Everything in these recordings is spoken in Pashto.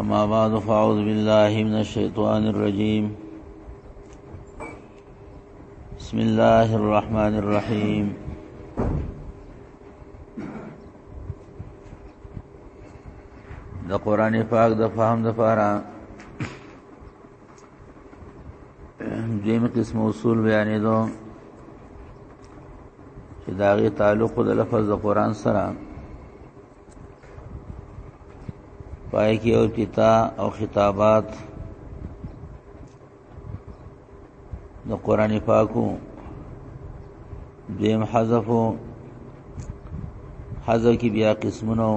اما بعد فاعوذ بالله من الشیطان الرجیم بسم الله الرحمن الرحیم د قران پاک د فهم د فاره دیم قسم اصول بیانې دو چې داغه تعلق د لفظ د قران سره پای کې او پتا او خطابات د قران پاکو دیم حذفو حذف کې بیا قسمونو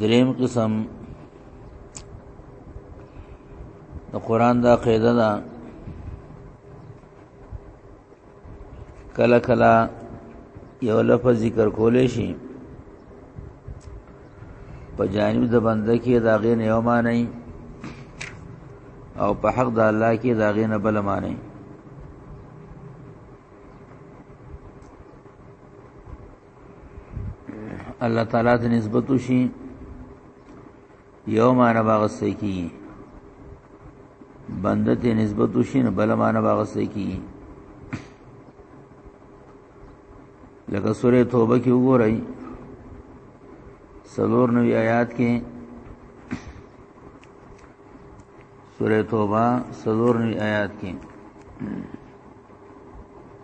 دریم قسم د قران دا قاعده ده کله کله یو لفظ ذکر کولې شي په جانب د بنده کې دا غي نه یو معنی او په حق د الله کې دا غي نه بل معنی الله تعالی ته نسبت وشي یو معنا باغسته کی بنده ته نسبت وشي نه بل معنا باغسته کی لکه سوره توبه کې وګورئ سلور نوی آیات کې سوره توبه سلور نوی آیات کې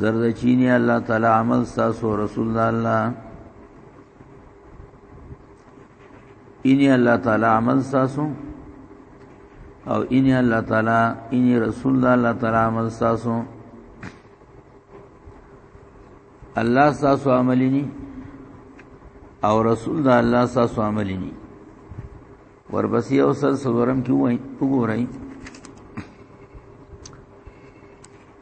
زرد چینی الله تعالی عمل تاسو رسول الله اینی الله تعالی عمل تاسو او اینی الله تعالی اینی رسول الله تعالی عمل تاسو الله تاسو عملینی او رسول دا الله تاسو عملینی ورپسې او سر سورم کې وای وګورئ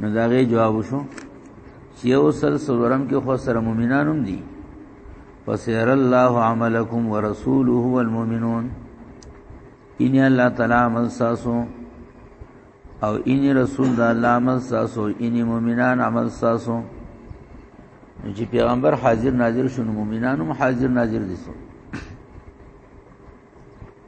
نو دا غي جواب شو چې یو سل سلورم کې خو سره مؤمنان هم دي فسير الله عملكم ورسوله والمؤمنون ان الله تعالی عمل ساسو او ان رسول د الله عمل ساسو ان مؤمنان عمل ساسو چې پیغمبر حاضر ناظر شونه مؤمنان هم حاضر ناظر دي سو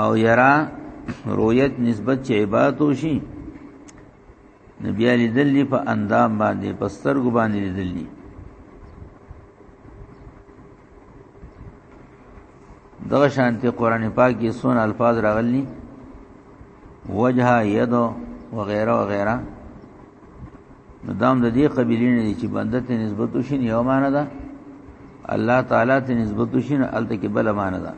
او یرا رویت نسبت چې عبادت وشي نبی علی دلی په اندام باندې په سترګو باندې دلی دغه شانته قران پاک کې سون الفاظ راغلي وجه ید وغیره وغیره نو دام د دې قبیلې نه چې بنده ته نسبت وشي یو معنی ده الله تعالی ته نسبت وشي نه الته کې بل معنی ده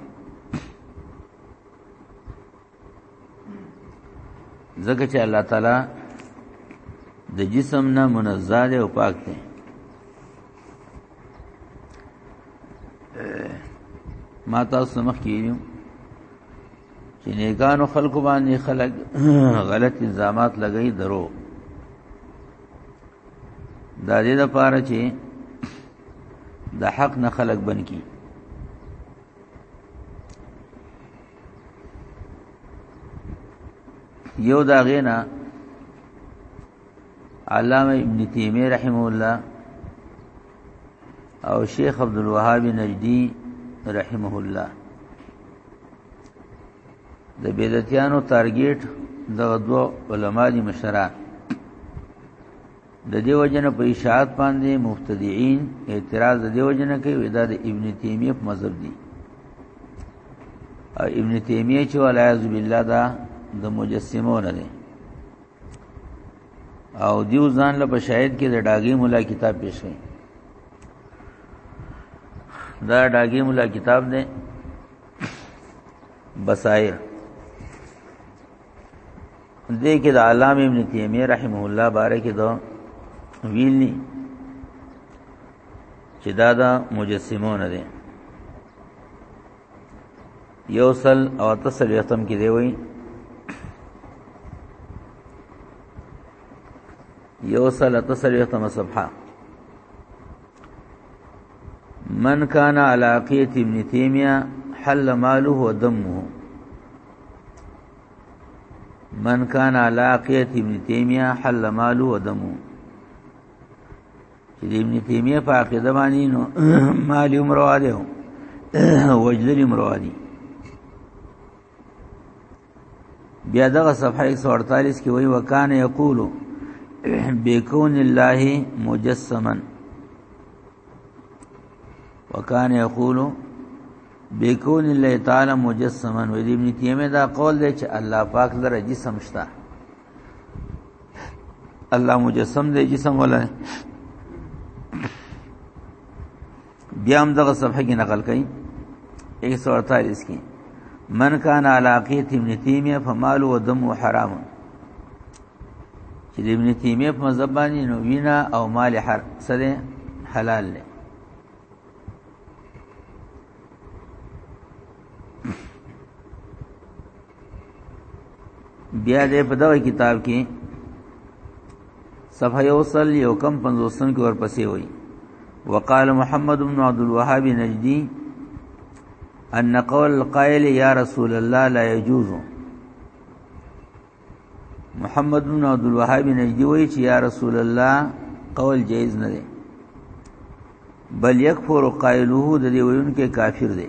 ځکه چې الله تعالی د جسم نه منزه دی او پاک دی ما تاسو مخ کیږم چې نیکانو خلکو باندې خلک غلط الزامات لګئی درو دا دې لپاره چې د حق نه خلک بن کی یو دا غینا علامه ابن تیمیه رحم الله او شیخ عبد الوهاب نجدی رحمه الله د بدعتانو ټارګټ د دوه علما دي مشران د دیو جن په اشاعت باندې مبتدعين اعتراض د دیو جن کوي ودا د ابن تیمیه په مذهب دی او ابن تیمیه چې ولایاذ بالله دا د مجسمو نه دی او دیو ځان له بشاید کې د ډاګي مولا کتاب پیش کړي دا ډاګي مولا کتاب دی بصائر دې کې د علامه ابن تیمیه رحمه الله باره کې دا ویلی چې دا د مجسمون دي یوصل او تصل یتم کې دی وایي یو سل تسلیختم صفحه من کان علاقیت ابن تیمیه حل ماله و دمه من کان علاقیت ابن تیمیه حل ماله و دمه چې ابن تیمیه په عقیده باندې نو مال عمر واده وجدل عمر واده بیا دغه صفحه 148 کې وی وکانه یقول بكون الله مجسما وکانه یقول بكون الله تعالی مجسما و دې ابن تیمیه دا قول دی چې الله پاک لره جسم شته الله مجسم دی جسم ولا بیا هم دغه صفحه کې نقل کړي 148 کې من کان علاقیت ابن تیمیه فمال و دم و حرام چې ابن تیمیه په مذهب باندې نو وینا او مال حر سره حلال دی بیا دې په دغه کتاب کې صفحه یوصل یو کم 50 کې ورپسې وایي وقال محمد بن عبد الوهاب نجدي ان قول القائل يا رسول الله لا يجوز محمد بن عبد الوهاب نجدي وایي چې یا رسول الله قول جایز نه دی بل یکفر قائلوه د دې ویونکو کافر دی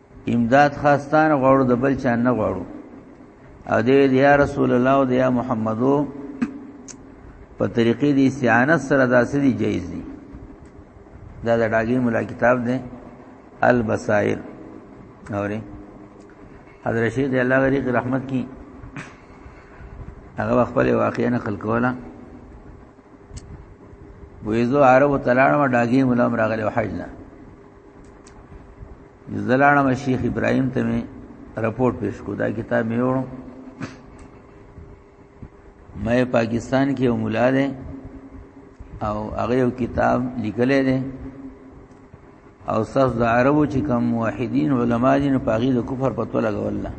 امداد خاصتان غواړو د بل چا نه غواړو او دې یا رسول الله او یا محمدو په طریقې دې استعانت سره داسې دي جایز دي دا د ډاګي مولا کتاب دی البصائر اوري حضرت شیخ دی الله غریق رحمت کی هغه خپل واقعیا نقل کوله وېزو عربو تلاړم ډاګي مولا راغلی حج نه زلاړم شیخ ابراهیم ته می رپورټ پیش کو دا کتاب می وړو مې پاکستان کې یو مولا دی او هغه یو کتاب لیکلی دی او ساس د عربو چې کوم موحدین علما دي نو پاغي د کفر پتو لګول نه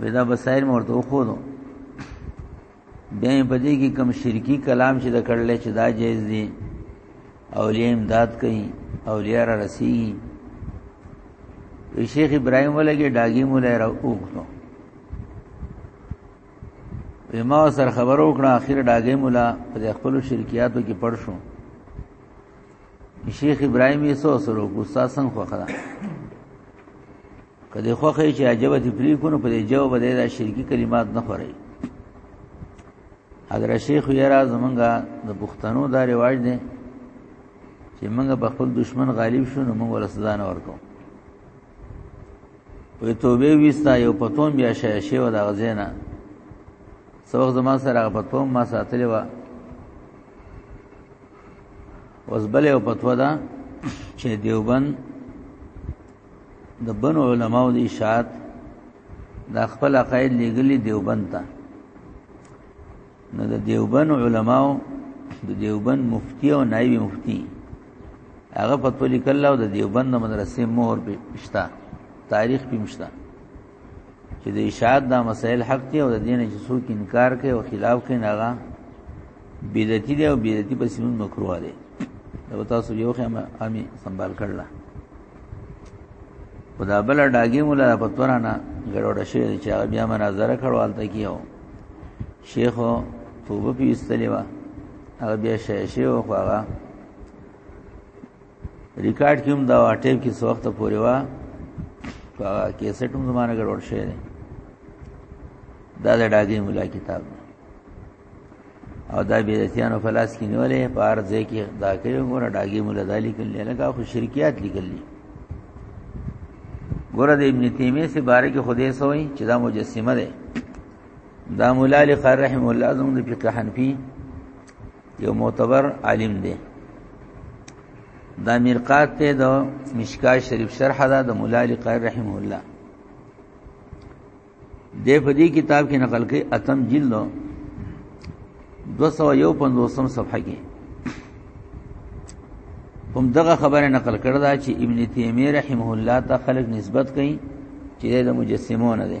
ودا بصائر مورته خو بیا په دې کې کم شرکی کلام چې د کړلې چې دا جایز دی اولیاء امداد کوي اولیاء را رسی وی شیخ ابراهیم ولګي ډاګي مولا را وکړو وی ما سره خبر وکړه اخر ډاګي مولا په خپل شرکیاتو کې پړ شو شیخ ابراهیم یې سو سره کو استاد څنګه خو خدا که دې خوښه یې چې عجبه دې پرې کونو په دې جواب به دا شرکی کلمات نه خوري حضرت شیخ یرا زمونږه د پښتنو دا رواج دی چې مونږه په خپل دشمن غالب شو نو مونږ ول سزا نه ورکو په توبه وستا یو پتون بیا شې شی و دا غزینا سبق زما سره پتون ما ساتلی و وزبل او پتو دا چې دیوبند د بنو علماو د اشاعت د خپل عقاید لګلی دیوبند ته نو د دیوبند علماو د دیوبند مفتی او نایب مفتی هغه په تولی کله او د دیوبند مدرسې مور به پښتا تاریخ به مشتا چې د اشاعت دا مسائل حق دی او د دین چې څوک انکار کوي او خلاف کوي نه هغه بدعتي دی او بدعتي پسې موږ مکروه دی دا تاسو یو خمه امي سنبال کړل خدا بل ډاګي مولا پتورانا ګړوډ شي چې هغه بیا مناظره کړوالته کیو شیخ توبه پیستلی و هغه بیا شیشه او هغه ریکارډ کوم دا ټیپ کې څو وخت پورې وا کیسټ هم زمانه ګډوډ شوی دی دا د ډاګي مولا کتاب او دا به رسیانو فلاس کې نیولې په هر ځای کې دا کوي ګوره ډاګي مولا دالی کړل لکه خو شرکیات لیکل دي ګوره د ابن تیمیه سي باره کې خدای سوې چې دا مجسمه ده دا مولا علی قرحم الله زموږ د فقه حنفي یو معتبر عالم دی دا میرقات ته د مشکا شریف شرح ده د مولا علی قاری رحم الله د په دې کتاب کې نقل کوي اتم جلد 251 صفحه کې هم دغه خبره نقل کړه دا چې ابن تیمیه رحمه الله ته خلق نسبت کړي چې د مجسمو نه دي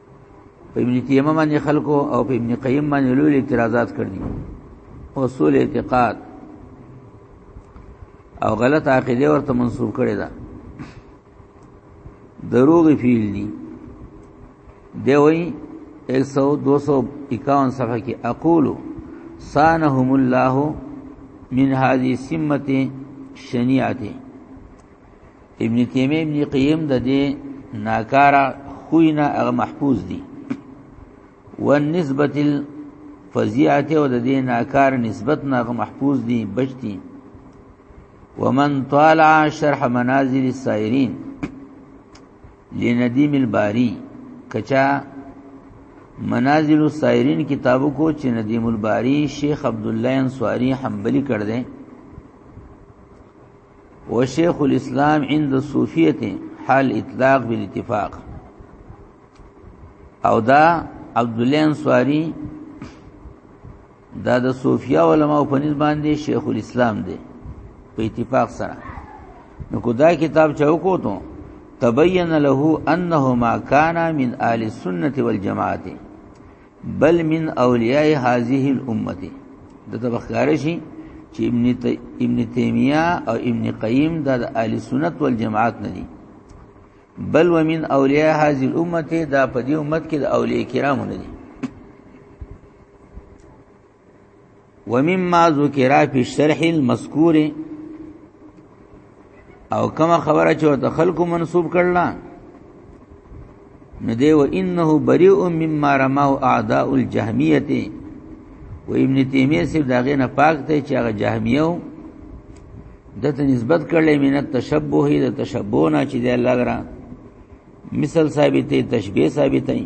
په ابن قیم باندې خلکو او په ابن قیم باندې لوی اعتراضات کړی اصول اعتقاد او غلط عقیده ورته منسوب کړی دا دروغ فیل دی دی وای 100 251 صفحه کې اقول صانهم الله من هذه سمته شنیعته ابن تیمیه ابن قیم د دې ناکارا خوینه هغه محفوظ دي والنسبه الفزیعه او د دې ناکار نسبت نه هغه محفوظ دي بچتي ومن طالع شرح منازل السائرین لندیم الباری کچا منازل السائرین کتابو کو چې ندیم الباری شیخ عبد الله انصاری حنبلی کړ دې و شیخ الاسلام عند الصوفیت حال اطلاق بالاتفاق او دا عبد الله انصاری دا د صوفیا علماء په نسبت باندې شیخ الاسلام دی په اتفاق سره نو کو دا کتاب چا وکړو ته تبین له انه ما کان من اهل السنه والجماعت بل من اولیاء هذه الامه د تبخکار شي چې ابن تی... ابن تیمیه او ابن قیم د اهل سنت والجماعت نه دي بل ومن اولیاء هذه الامه دا په دې امت کې د اولیاء کرامو نه دي ومما ذکر فی الشرح المذکور او کما خبره چې ورته خلکو منسوب کړل نو دی و انه بریء مما رماه اعداء الجهمیه و ابن تیمیه سیب داغه نه پاک ته چې هغه جهمیو دته نسبت کړلې مینه تشبوه د تشبوه نه چې دی الله درا مثال ثابتې تشبیه ثابتې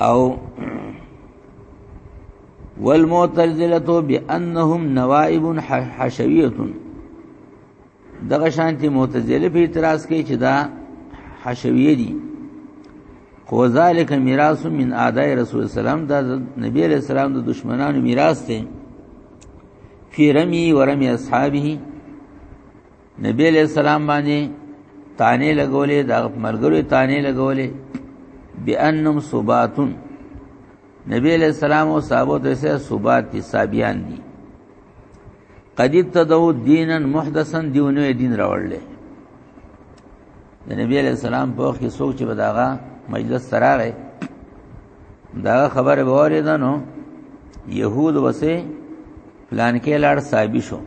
او والمعتزله بانهم نوائب حشویه دغه شانتی معتزله په اعتراض کوي چې دا حشویه دي خو ذالک میراث من اعداء رسول سلام دا نبی علیہ السلام د دشمنانو میراث دی فی رمی و رمی اصحابه نبی علیہ السلام باندې تانه لګولې د مرګرو تانه لګولې بانم صباتن نبی علیہ السلام او صحابه ته سه صبات دي صابیان دي قد تدو دینن محدثن دیونه دین راوړل د نبی علیہ السلام په وخت کې سوچ بداغه مجلس تراغه دا خبره وره ده نو يهود وسه پلان کې لاړ صاحب شو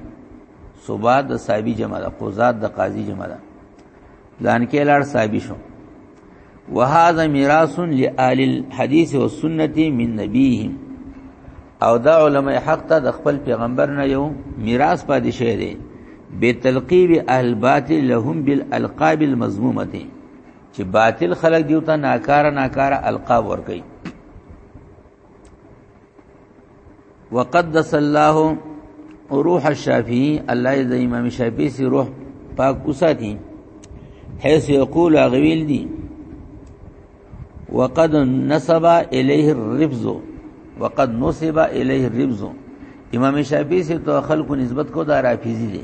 صوبات د صاحبي جمع ده قضات د قاضي جمع ده ځان کې لاړ صاحبي شو وهذا میراث لآل الحديث والسنه من نبيهم او دا علماء حق ته د خپل پیغمبر نه یو میراث پاتې شوی دی به تلقیب اهل باطل لهم بالالقاب المذمومه چې باطل خلق دیو ته ناکاره ناکاره القاب ور کوي وقدس الله روح الشافعي الله د امام شافعي سي روح پاک اوساتي حيث يقول غويل دي وقد نسب اليه الرفض وقد نسب اليه الرفض امام شافعي سي تو خلق نسبت کو دا رافضي دي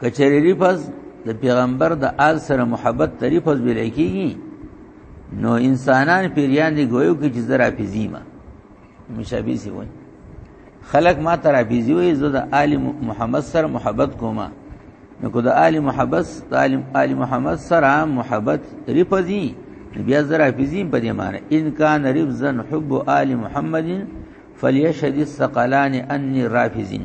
کچری لفظ د پیغمبر د آل سره محبت تریفز ویل کیږي نو انسانان پیریان دی ګویو کې چې زرا پیزیما مشابه سی وای خلق ما تر پیزی وای زه د آل محمد سره محبت کوما نو کو د آل محبت د آل محمد سره محبت ریفزی بیا زرا پیزیم په دې معنی ان کان رفزن حب آل محمد فلیشهد الثقلان انی رافزین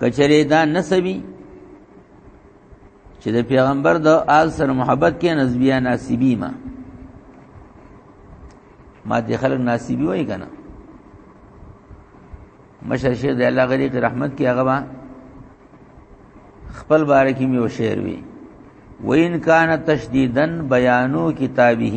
کچره دا نسبی چې د پیغمبر د آل سره محبت کې نسبیا ناسبی ما ما دې خلک ناسبی وای کنه مشر شیخ د الله غریق رحمت کې هغه خپل باره کې مې وشعر وی وین کان تشدیدن بیانو کتابه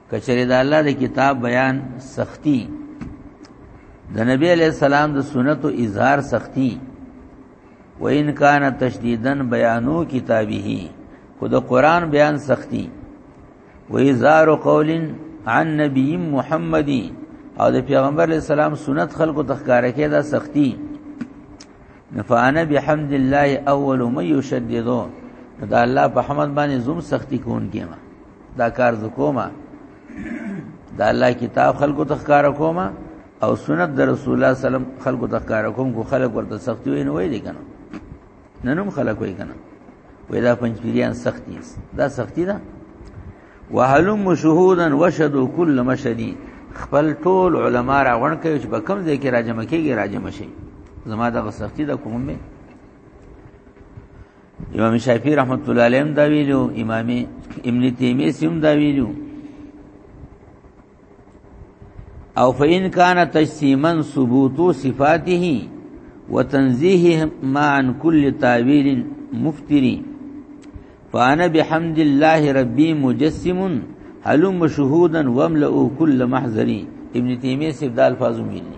کچره د الله د کتاب بیان سختی د نبی علی السلام د سنت او اظهار سختی و ان کان تشدیدن بیانو کتابه خو د قران بیان سختی و اظهار قول عن نبی محمد او د پیغمبر علی السلام سنت خلقو تخکاره کې دا سختی نفعنا بحمد الله اول من یشددو دا الله په حمد باندې زوم سختی کون کېما دا کار ز کومه دا الله کتاب خلکو تخکار کومه او سنت د رسول الله سلام خلکو تخکار کوم کو خلک ورته سختی وین وای دي کنه ننم خلک وای کنه وې دا پنځپیریان سختی دا سختی ده وهلم شهودا وشدوا كل مشدي خپل ټول علما را غون کوي چې بکم ځای کې راجم کېږي راجم شي زما د سختی د کوم به امام شافعی رحمت الله علیه هم دا ویلو امام ابن تیمیه هم دا ویلو او فإن كان تجسيما ثبوت صفاته وتنزيه ما عن كل تاويل مفتر فأنا بحمد الله ربي مجسم هلم شهودا واملأ كل محذري ابن تیمیه سیب دا الفاظ مینی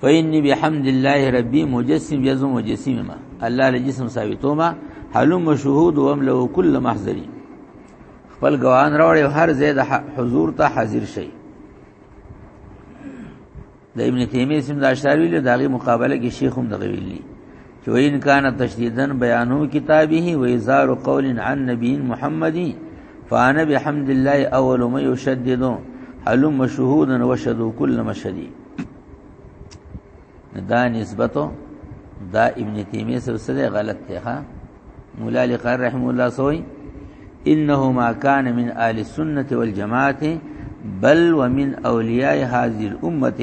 فإني بحمد الله ربي مجسم يزم مجسم ما الله له جسم ثابتو ما حلم شهود واملو كل محضري خپل ګوان راوړې هر زید حضور ته حاضر شي د ابن تیمیه سم د اشعری له دغه مقابله کې شیخ هم دغه ویلي چې وین کان تشدیدن بیانو کتابه و اظهار قول عن نبی محمدی فانا بحمد الله اول ما يشدد حلم شهودا وشدو كل مشدي دا نسبتو دا ابن تیمیه سره سره غلط دی ها مولا علی قاری رحم الله سوئی انه ما کان من اهل السنه والجماعت بل ومن اولیاء هذه الامه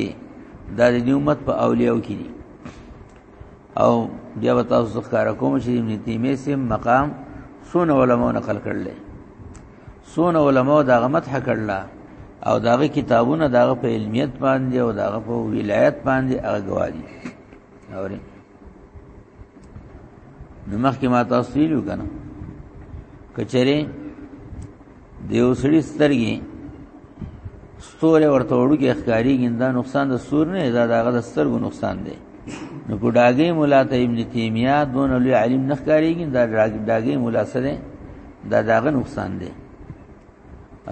دا د امت په اولیاء کې دي او بیا وتا ذکر کوم چې ابن تیمیه سم مقام سونه علماء نقل کړل سونه علماء دا غمت حکړلا او داغه کتابونه داغه په علمیت باندې او داغه په ولایت باندې هغه گواهی اوري نو مخکې ما تاسو ویلو کنه کچره دیو سړي سترګي ستوره ورته وړوګي ښکاری ګندا نقصان د سور نه دا دغه د سترګو نقصان دی نو کو داګه مولا ته ابن تیمیه دون لوی عالم نه ښکاری ګندا داګه مولا سره دا داغه نقصان دی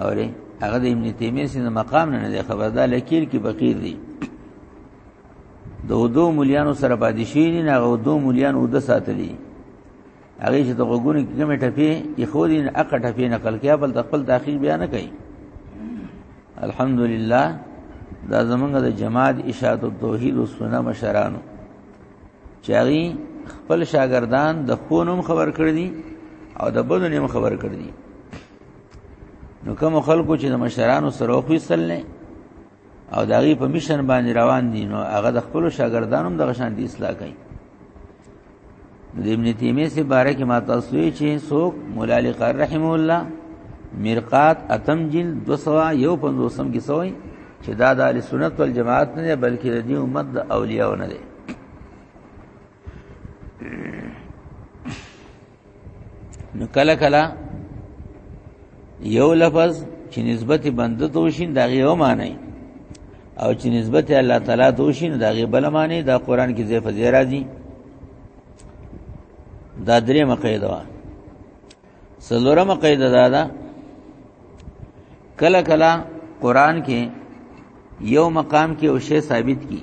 اوري هغه د ابن تیمیه سره مقام نه دی خبر دا لکیر کې بقیر دی دو دو مليانو سره پاتې شي نه هغه دو مليان ود ساتلی هغه چې ته وګونی کومه ټپی یې خو دې اقه ټپی نقل کیا بل خپل تحقیق بیا نه کوي الحمدلله دا زمونږ د جماعت اشاعت التوحید والسنه مشرانو چې هغه خپل شاګردان د خونم خبر کړی دي او د بدو نیم خبر کړی دي نو کوم خلکو چې د مشرانو سره وخیسل نه او د هغه په مشن باندې روان دي نو هغه د خپل شاګردانو د غشان دي اصلاح کوي د ابن تیمیه سي باره کې ما تاسو یې چې څوک مولا علی قر رحم الله مرقات اتم جلد 200 یو 500 کې سوې چې دا د اهل سنت والجماعت نه دی بلکې د دې امت د اولیاء نه دی نو کله کله یو لفظ چې نسبت بنده ته وشین دا غیو معنی او چې نسبت الله تعالی ته وشین دا غی بل معنی دا قران کې زیف زیرا دي دا درې مقیده وا څلورمه قاعده دا ده کله کله قران کې یو مقام کې او شی ثابت کی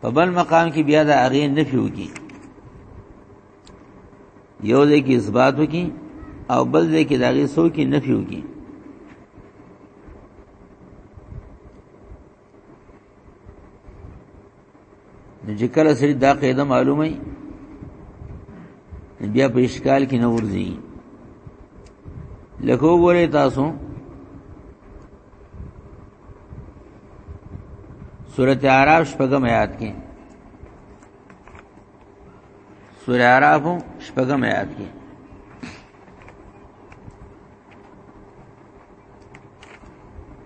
په بل مقام کې بیا دا هغه نفي وکي یو ځای کې اثبات وکي او بل ځای کې دا هغه سو کې نفي وکي نو چې کله سړي دا قاعده معلومه بیا په اشکال کې نه ورځي لکه وګورئ تاسو سورت اعراف شپږم آیات کې سورت اعراف شپږم آیات کې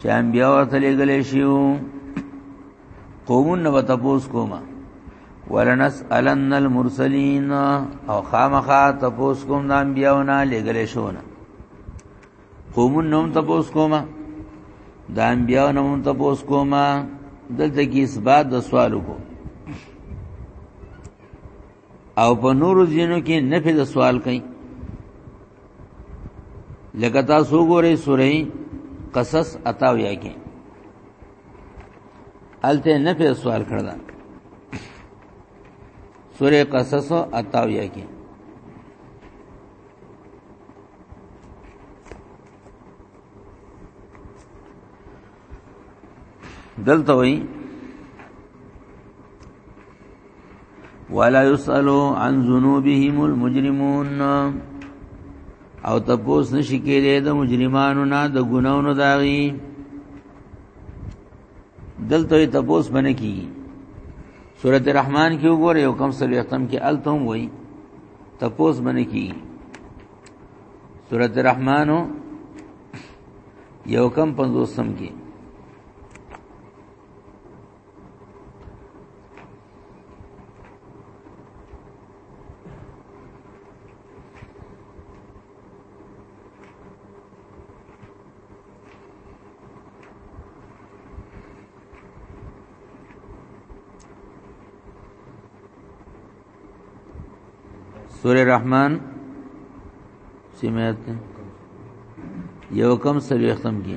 چې انبیا ورته لګلې شیو قومون نو تپوس کوما ولنسالن المرسلین او خامخا تپوس کوم د انبیاونه لګلې شونه قومون نوم تپوس کوما د انبیاو نوم تپوس کوما دلته کې اثبات د سوالو کو او په نورو ځینو کې نفي د سوال کوي لکه تاسو ګورئ سورې قصص اتاویا کې الته نفي سوال کړل سورې قصص اتاویا کې دلته وایي ولا يسالو عن ذنوبهم المجرمون او تپوس نشی کېدې د مجرمانو نه د ګناونو داغي دلته تپوس باندې کی سورۃ الرحمن کې وګوره یو کم سره ختم کې التم وای تپوس باندې کی سورۃ الرحمن یو کم 50 کې سوره رحمان سمعت یو کم سلوختم کی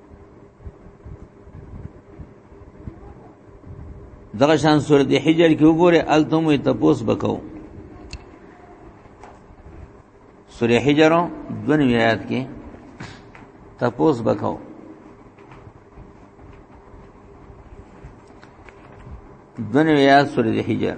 دغه شان سورته حجر کې وګوره التم وي تپوس بکاو سورې حجر دونه آیات کې تپوس بکاو دونه آیات سورې حجر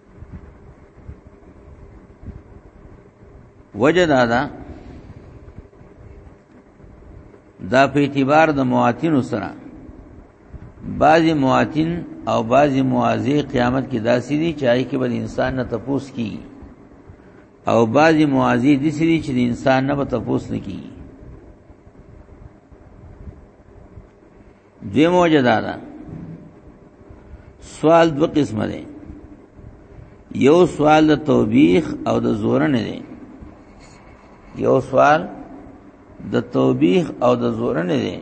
وجه دا ده دا په اعتبار د مواتین سره بعضی مواتین او بعضی موازی قیامت کې داسې دي چې آی کې بل انسان نه تپوس کی او بعضی موازی دي سری چې انسان نه تپوس نه کی دوی موجه دا ده سوال دو قسمه ده یو سوال د توبیخ او د زورن ده یو سوال د توبیخ او د زورن ده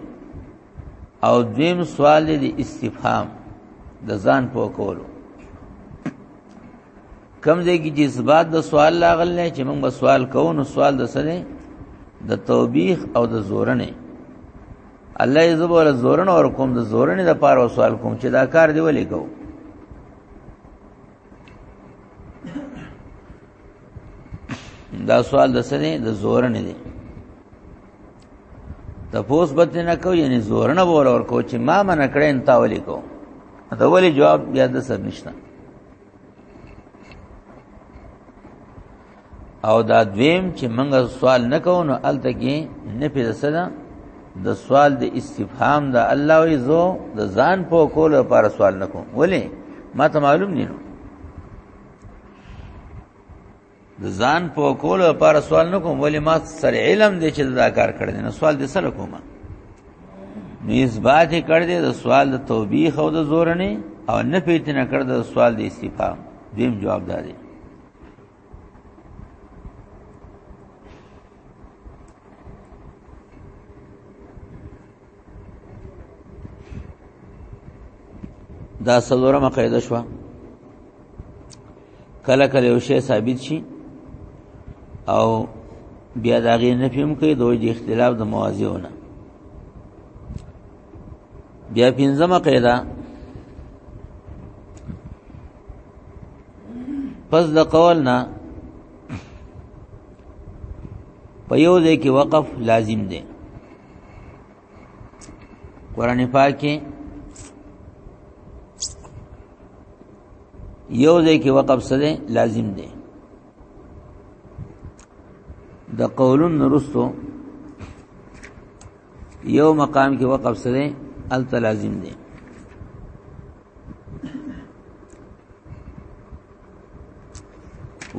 او دویم سوال د استفهام د ځان په کولو کم ځای کې چې ثبات د سوال لاغل نه چې موږ به سوال کوو نو سوال د سره د توبیخ او د زورنه الله یې زبر زورن اور کوم د زورن د پاره سوال کوم چې دا کار دی ولې کو دا سوال د سنې د زورن دی د پوس بد نه کو یعنی زورن بول اور کو چې ما من کړه انت ولې کو دا ولې جواب یاد سر نشته او دا دویم چې موږ سوال نکوو نو الته کې نه پیدا سره د سوال د استفهام د الله وی زو د ځان په کول لپاره سوال نکوم ولی ما ته معلوم نه د ځان په کولو لپاره سوال نه کوم ولی ما سره علم دی چې دا کار کړی نه سوال دې سره کوم نو اثبات یې کړ دې د سوال د توبیخ او د زور نه او نه پیتی نه کړ د سوال د استفهام دیم جواب دادی دا سلورمه قاعده شوه کله کله یو شی ثابت شي او بیا دا غي نه فهم کوي دوی د اختلاف د موازیونه بیا پنځمه قاعده پس د قول نه په یو ځای کې وقف لازم دی قران پاک کې یو ځای کې وقف سره لازم دی د قولون نرستو یو مقام کې وقف سره ال لازم دی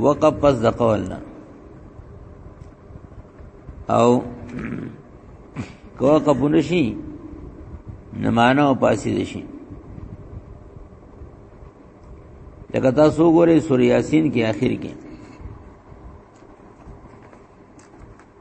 وقف پس د قول نه او کو قبول شي نمانه او پاسې دي شي لکه تاسو ګورئ سورې یاسین کې آخر کې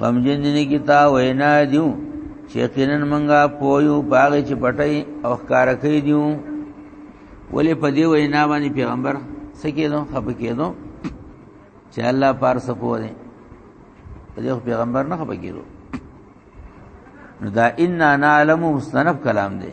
غمجن دي نه کیتا وینا دیو چې یقینا منګه پویو پاغه چې پټي او ښکار کوي دیو ولې په دې وینا باندې پیغمبر سکیدو خپ کېدو چې الله پار سپو دي په دې پیغمبر نه خپ کېدو نو دا ان انا علم مستنف کلام دی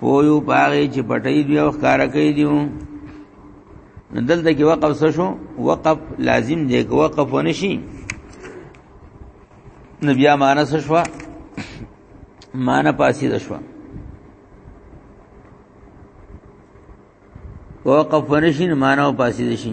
پویو پاغي چې پټي دی او ښکارا کوي دیو دلته کې وقف څه شو وقف لازم دی که وقف ونشي نو بیا معنا څه شو معنا پاسې ده شو وقف ونشي نو معنا پاسې ده شي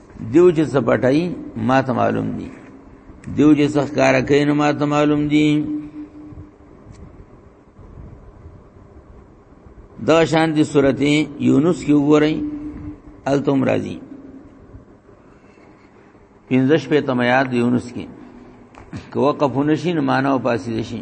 دیو چې څه پټای ما ته معلوم دي دیو چې څه کار کوي نو ما ته معلوم دي دا شان دي سورته یونس کې وګورئ التم راضی پینځش په تمیات یونس کې کو وقف نشین معنا او پاسې شي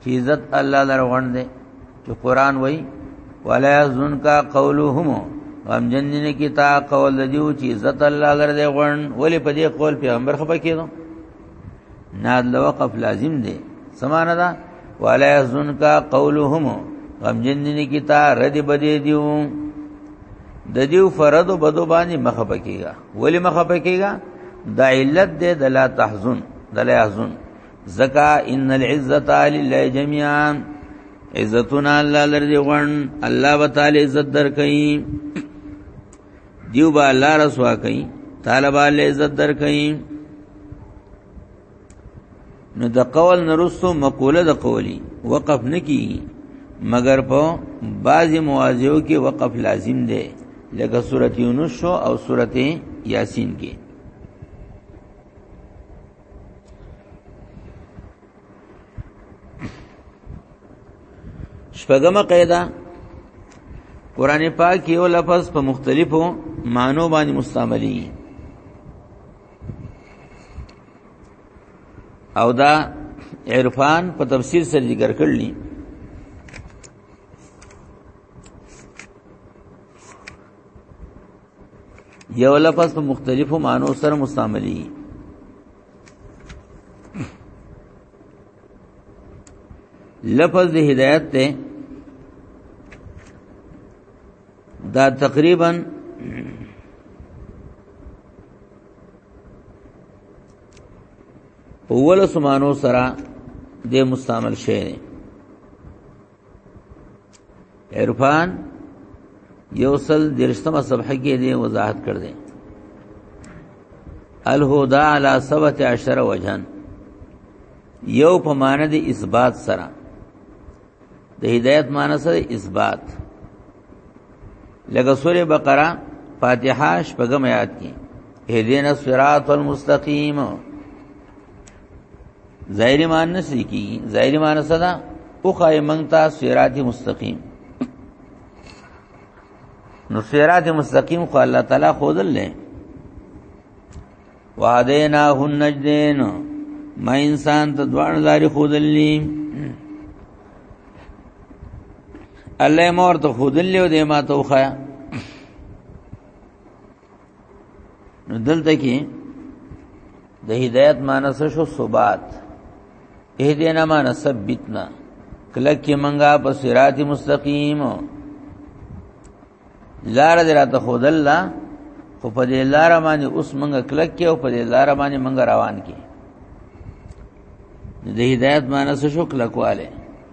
چې عزت الله لرغون دی چې قران وای ولا يزن کا قولهم غم جنن کی تا قول دیو چې عزت الله لر دی غون ولی په دې قول پیغمبر خپه کېدو ناد لوقف لازم دی سمانه دا ولا يزن کا قولهم غم جنن کی تا رد بدی دیو د دیو فرض بدو باندې مخه پکېګا ولی مخه پکېګا دا علت دی د لا تحزن د لا يحزن زکا ان العزت لله جميعا عزتنا الله لري غون الله وتعالى عزت در کوي دیو با الله رسوا کوي طالب الله عزت در کوي نو د قول نرستو مقوله د قولی وقف نکی مگر په بعض موازیو کې وقف لازم دی لکه سورته یونس او سورته یاسین کې شپږمه قاعده قران پاک یو لفظ په مختلفو معنو باندې مستعملي او دا عرفان په تفسیر سره ذکر کړلی یو لفظ په مختلفو معنو سره مستعملي لفظ د هدایت ته دا تقریبا اول سمانو سره د مستعمل شعر عرفان یوصل درشتمه صفحه کې دی وضاحت کړ دی الهدى على سبت عشر وجهن یو په معنی د اثبات سره د هدایت معنی سره اثبات لکه سوره بقره فاتحه شپږم آیات کې اهدینا الصراط المستقیم ظاهری مان نسی کی ظاهری مان صدا او خای منتا صراط مستقیم نو صراط مستقیم خو الله تعالی خودل لې وعدینا هن نجدین ما انسان ته دوان لاري خودل لې الله مور ته خودل لې او دې ما ته وخایا نو دلته کې د هدایت معنی څه شو ثبات اهدینا معنی ثبتنا کله کې منګه په صراط مستقیم لار دې راته خود الله خو په دې لار باندې اوس منګه کلک کې او په دې لار باندې منګه روان کې د هدایت معنی څه شو کلکواله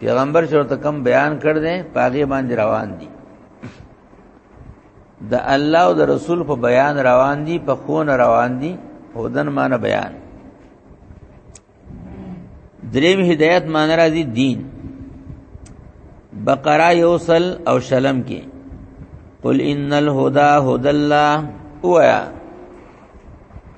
پیغمبر چې ورته کم بیان کړ دې پاګې باندې روان دي د الله او د رسول په بیان روان دي په خون روان دي هودن معنی بیان دریم هدایت معنی راځي دین بقره یوصل او شلم کې قل ان الهدى هدى الله وایا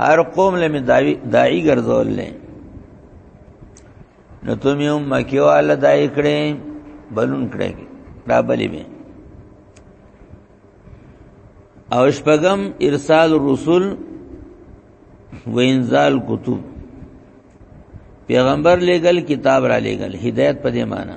هر قوم له داوی دای ګرځول نه نو ته مې هم مکیواله دای کړې بلون کړې را بلې به او شپغم ارسال رسول و انزال کتب پیغمبر لګل کتاب را لګل هدایت په دې معنی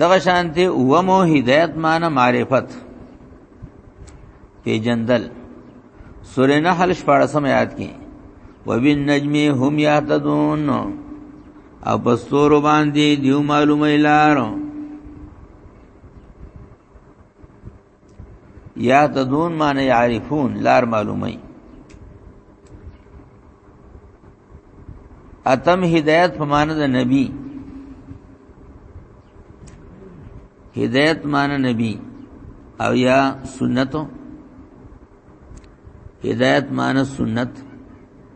دغه شانته و مو هدایت معنی معرفت پیجندل سورې نحل 14 آیات کې وبن نجم هم یهتدون او پستور باندې دیو معلومه لارو یا تدون معنی یعرفون لار معلومی اتم هدایت په معنی د نبی هدایت معنی نبی او یا سنتو هدایت معنی سنت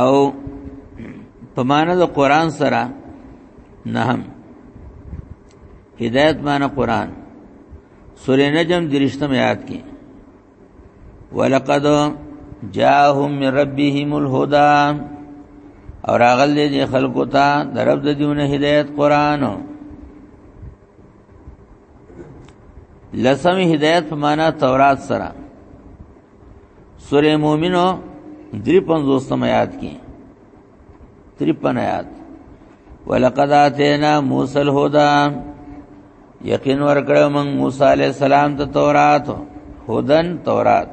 او په معنا د قران سره نه هم هدایت معنا قران سورې نجم درشتم یاد کې ولقد جاءهم من ربهم الهدى اور اغل دې خلقو ته درب د دیونه هدایت قران لسم هدایت په معنا تورات سره سوره مومنو 350 آیات کې 53 آیات ولقد اتینا موسی الهدى یقین ورکړو موږ موسی علی السلام ته تورات هدن تورات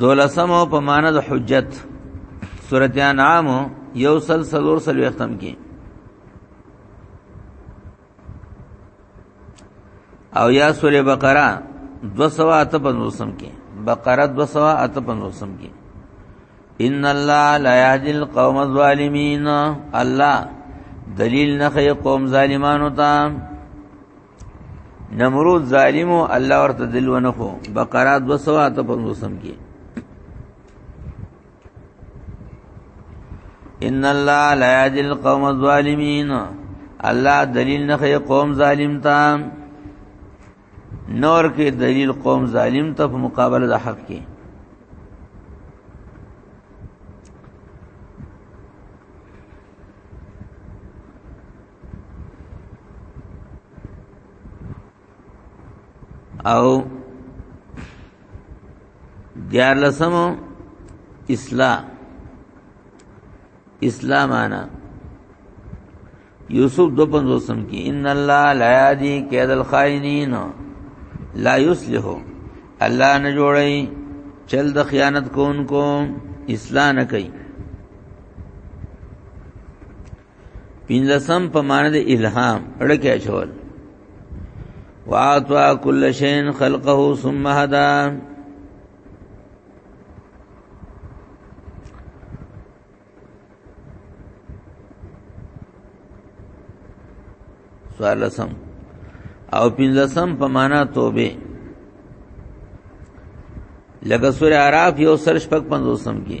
دولسم او په معنا د حجت سورته انعام یو سل سلور سل وختم کې او یا سوره بقره 255 کې بقره 255 کې ان الله لا يهدي القوم الظالمين الله دلیل نه کوي قوم ظالمانو ته نمرود ظالمو الله ورته دل ونخو بقره 255 کې ان الله لا يهدي القوم الظالمين الله دلیل نه کوي قوم ظالم ته نور کې دلیل قوم ظالم ته په مقابله د حق کې او دیار لسمو اصلاح اصلاح معنا یوسف دو پنځوسم کې ان الله لا یادی کید الخائنین لا یصلح الله نه جوړی چل د خیانت کوونکو اصلاح نه کوي پینځم په معنی د الهام اړکه اچول واعطا کل شین خلقه ثم هدا سوالسم او پینځم په معنی توبه لکه سورہ عراف یو سرش پک 500 کې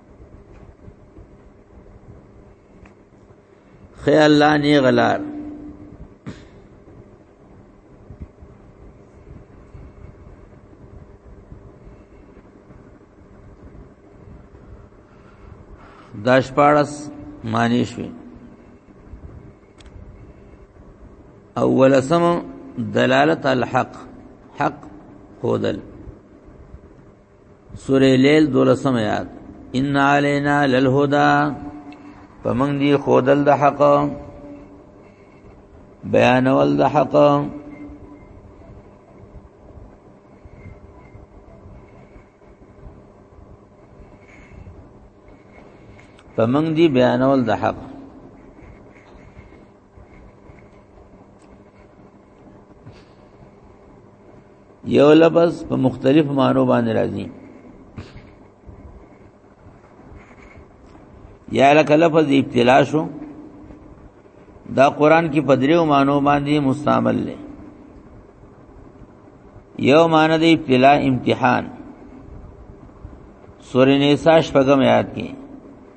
خی الله نی غلار داش پارس معنی شوی اول سم دلالت الحق حق خودل سوره لیل دولسم آیات ان علینا للهدى پمن دی خودل د حق بیانول د حق پمن دی بیانول د حق یو لفظ په مختلف معنو باندې راځي یا لکه لفظ ابتلا شو دا قران کې په دریو معنو باندې مستعمل دی یو معنی د ابتلا امتحان سورې نساء شپږم یاد کې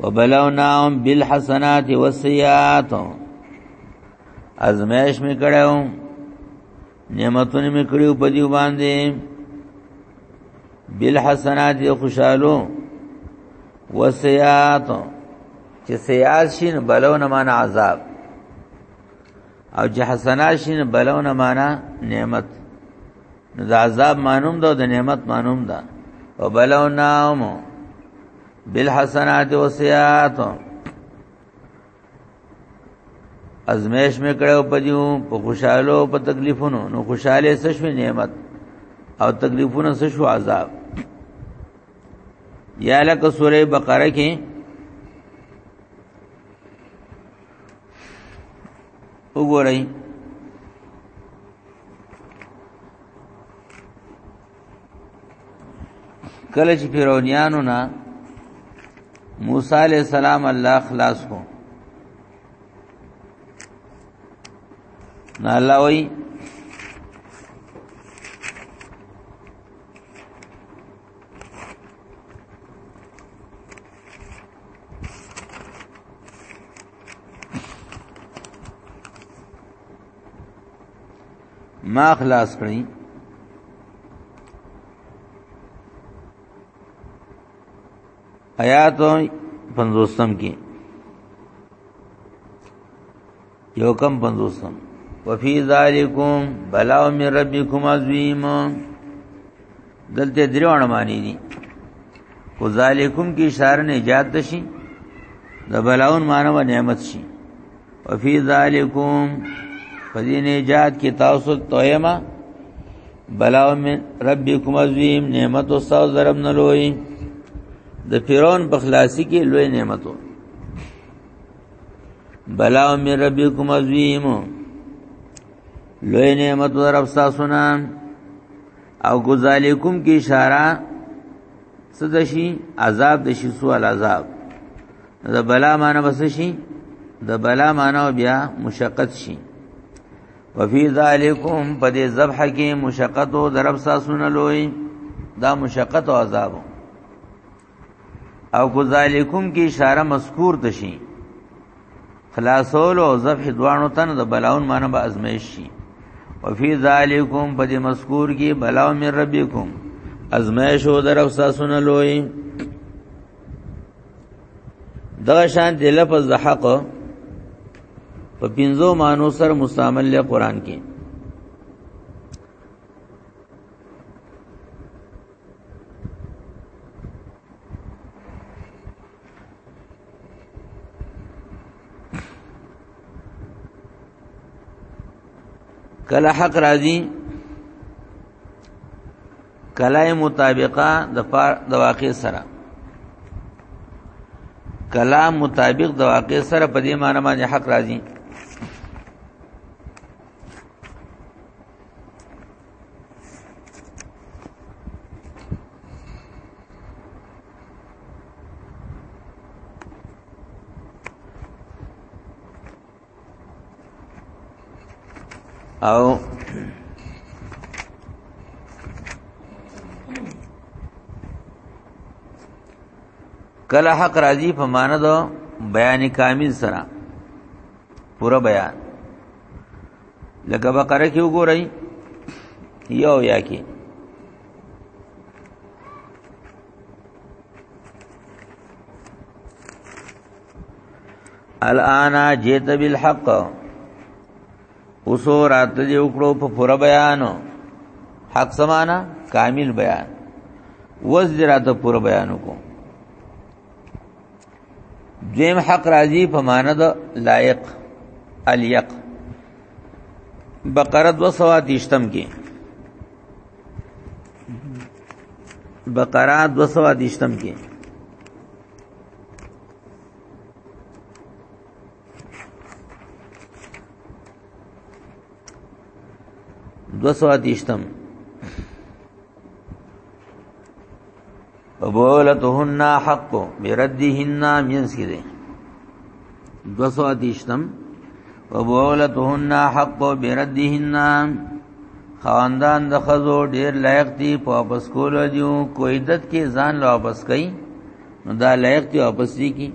وبلوناهم بالحسنات والسيئات ازمائش می کړو نعمتونه می کړو په دی باندې بالحسنات خوشالو والسيئات چې سيئات شین بلونه معنا عذاب او چې حسنات شین بلونه معنا نعمت نو د عذاب مانوم ده او د نعمت مانوم ده او بلو نام بالحسنات و سیئات ازمیش می کړو پدیو په خوشاله او په تکلیفونو نو خوشاله سشوي نعمت او تکلیفونه سشو عذاب یا لک سوره بقره کې وګورئ کله چې پیرونیانو نه موسی علی السلام الله خلاص کو نه الله وای ما خلاص کړی آیات پنځوستم کې یو کم پنځوستم وفي ذالکم بلاو من ربکم عظیم دلته درې وړ معنی دي کو ذالکم کی اشاره نه ایجاد دشي د بلاون معنی و نعمت شي وفي ذالکم فدین ایجاد کی تاسو تویما بلاو من ربکم عظیم نعمت او ساو ضرب نه لوی د فرعون په خلاصي کې لوی نعمتو بلاو من ربکم عظیم لوی نعمت در افسا سنا او گزالیکم کی اشاره سدشی عذاب دشی سو العذاب د بلا معنی بس شي د بلا معنی بیا مشقت شي وفي ذالکم په دې ذبح کې مشقت او ضرب ساسونه لوی دا مشقت او عذاب او کو ذالکم کی اشاره مذکور تشي خلاصول او ذبح دوانو تن د بلاون معنی به ازمیش شي وفي ذالکم په دې مذکور کې بلاو من ربکم ازمیش او در افساسونه لوی دغه شان د لفظ د حق په پنځو مانو سره مستعمل له قران کې کله حق راځي کله مطابقه د فار د واقع سره کلام مطابق د واقع سره په دې معنی باندې حق راځي او کله حق راضی په مان دو بیان کامل سره پورا بیان لکه بقره کې وګورئ یو یا کې الان جیت بالحق اوسو رات دې وکړو په پوره بیان حق سمانا کامل بیان وز دې رات پوره بیان وکړو دویم حق راځي په معنا د لایق الیق بقره 213 کې بقره 213 کې دو سو آتیشتم وبولتهن حق بردهن مینس کې دي 218 وبولتهن حق بردهن خواندان د خزو ډیر لایق دي په واپس کولو دیو کوی دت کې ځان لا واپس کئ نو دا لایق دي واپس دي کی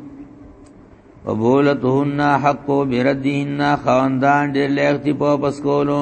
وبولتهن حق بردهن خواندان ډیر لایق دي په واپس کولو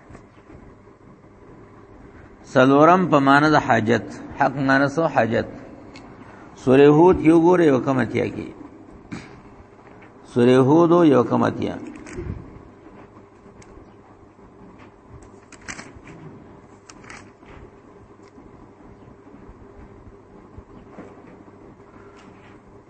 سلورم په معنا د حاجت حق معنا سو حاجت سوره هود یو ګوره یو کمتیا کی سوره هود یو کمتیا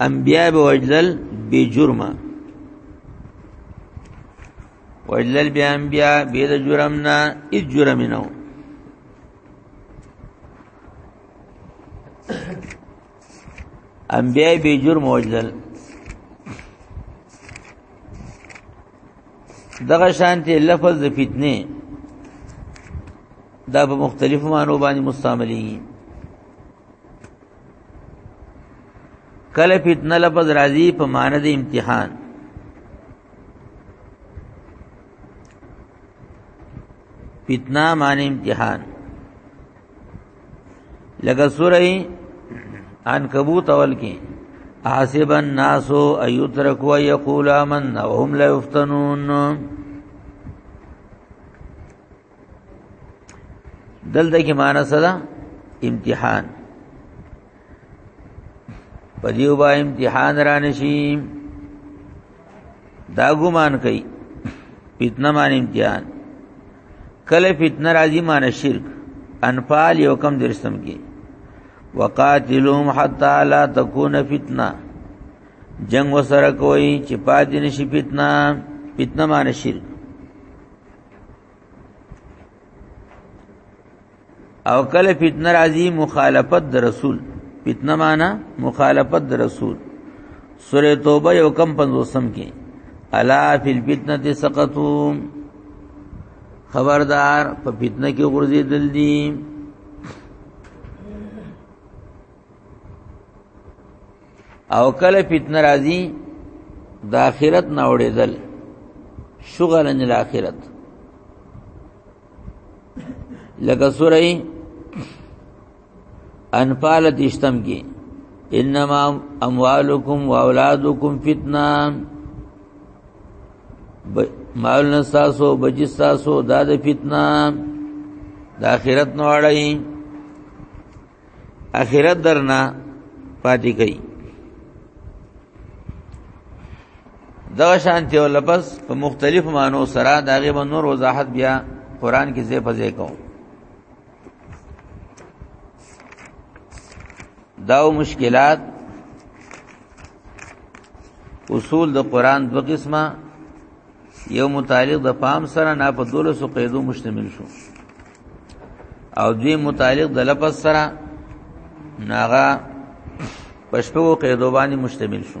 انبیاء به وجلل بی جرمه وجلل بی انبیاء بی د جرم نه هیڅ جرم نه و انبیاء بی جرم وجلل دغه شانتي لفظ د فتنه دا په مختلفو معنو باندې مستعملي کله فتنه لفظ راځي په معنی د امتحان فتنه معنی امتحان لکه سوره عنکبوت اول کې حاسب الناس ايتركوا يقول آمنا وهم لا يفتنون دلته کې معنی څه ده امتحان په دیو با امتحان را نشي دا ګمان کوي فتنه مان امتحان کله فتنه راځي مان شرک انفال یو کم درسم کې وقاتلهم حتا لا تکون فتنه جنگ وسره کوي چې پاتې نشي فتنه فتنه مان شرک او کله فتنه راځي مخالفت د رسول فتنه معنا مخالفت د رسول سوره توبه یو کم 50 کې الا فی الفتنه سقطوا خبردار په فتنه کې غورځي دل دي او کله فتنه راځي د اخرت نه وړېدل شغلن الاخرت لکه سورې انفال دشتم کې انما اموالکم واولادکم فتنه مال نستاسو بجستاسو دا د فتنه د اخرت نه وړي اخرت درنا پاتې گئی دا شانتی او لپس په مختلف مانو سره داغه به نور وضاحت بیا قران کې زې پځې کوم دا مشکلات اصول د قران دو قسمه یو متعلق د پام سره نه په دولسو قیدو مشتمل شو او دوی متعلق د لفظ سره ناغه پښتو قیدو باندې مشتمل شو